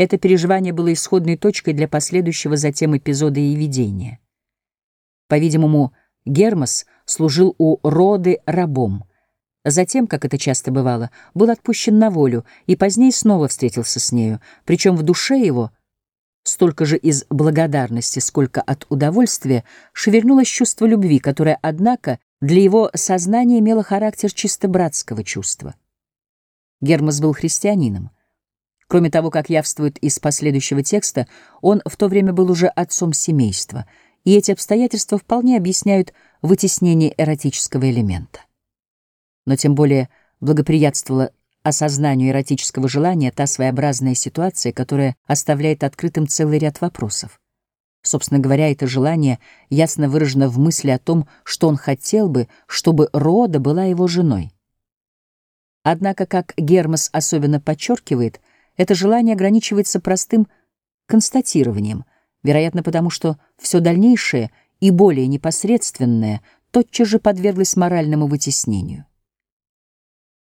Это переживание было исходной точкой для последующего затем эпизода и видения. По-видимому, Гермос служил у Роды рабом. Затем, как это часто бывало, был отпущен на волю и позднее снова встретился с нею, причем в душе его, столько же из благодарности, сколько от удовольствия, шевельнулось чувство любви, которое, однако, для его сознания имело характер чисто братского чувства. Гермос был христианином. Кроме того, как явствует из последующего текста, он в то время был уже отцом семейства, и эти обстоятельства вполне объясняют вытеснение эротического элемента. Но тем более благоприятствовала осознанию эротического желания та своеобразная ситуация, которая оставляет открытым целый ряд вопросов. Собственно говоря, это желание ясно выражено в мысли о том, что он хотел бы, чтобы Рода была его женой. Однако, как Гермес особенно подчеркивает, это желание ограничивается простым констатированием, вероятно, потому что все дальнейшее и более непосредственное тотчас же подверглось моральному вытеснению.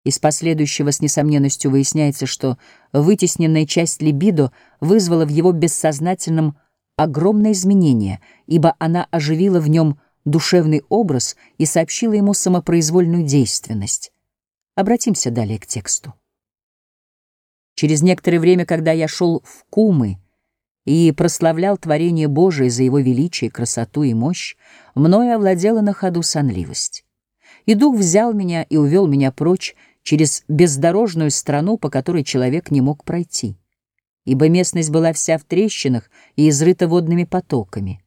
Из последующего с несомненностью выясняется, что вытесненная часть либидо вызвала в его бессознательном огромное изменение, ибо она оживила в нем душевный образ и сообщила ему самопроизвольную действенность. Обратимся далее к тексту. Через некоторое время, когда я шел в Кумы и прославлял творение Божие за его величие, красоту и мощь, мною овладела на ходу сонливость. И дух взял меня и увел меня прочь через бездорожную страну, по которой человек не мог пройти ибо местность была вся в трещинах и изрыта водными потоками.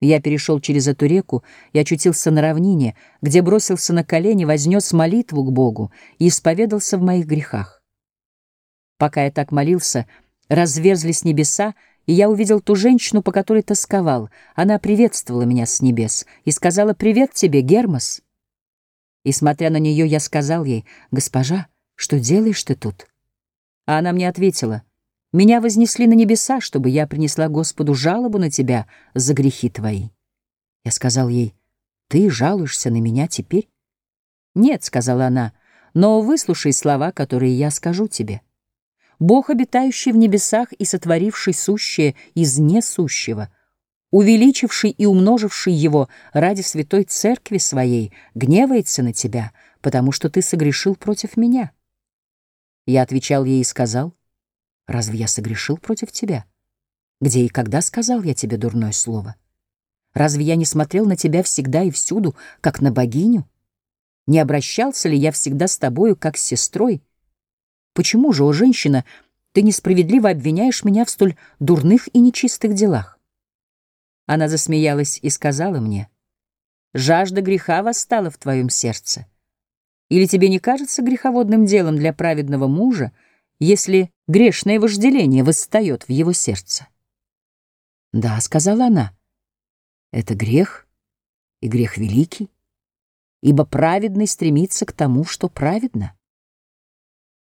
Я перешел через эту реку и очутился на равнине, где бросился на колени, вознес молитву к Богу и исповедался в моих грехах. Пока я так молился, разверзлись небеса, и я увидел ту женщину, по которой тосковал. Она приветствовала меня с небес и сказала «Привет тебе, Гермос». И, смотря на нее, я сказал ей «Госпожа, что делаешь ты тут?» А она мне ответила меня вознесли на небеса, чтобы я принесла Господу жалобу на тебя за грехи твои. Я сказал ей, ты жалуешься на меня теперь? Нет, сказала она, но выслушай слова, которые я скажу тебе. Бог, обитающий в небесах и сотворивший сущее из несущего, увеличивший и умноживший его ради святой церкви своей, гневается на тебя, потому что ты согрешил против меня. Я отвечал ей и сказал, Разве я согрешил против тебя? Где и когда сказал я тебе дурное слово? Разве я не смотрел на тебя всегда и всюду, как на богиню? Не обращался ли я всегда с тобою, как с сестрой? Почему же, о женщина, ты несправедливо обвиняешь меня в столь дурных и нечистых делах? Она засмеялась и сказала мне, «Жажда греха восстала в твоем сердце. Или тебе не кажется греховодным делом для праведного мужа, если грешное вожделение восстает в его сердце. «Да», — сказала она, — «это грех, и грех великий, ибо праведный стремится к тому, что праведно».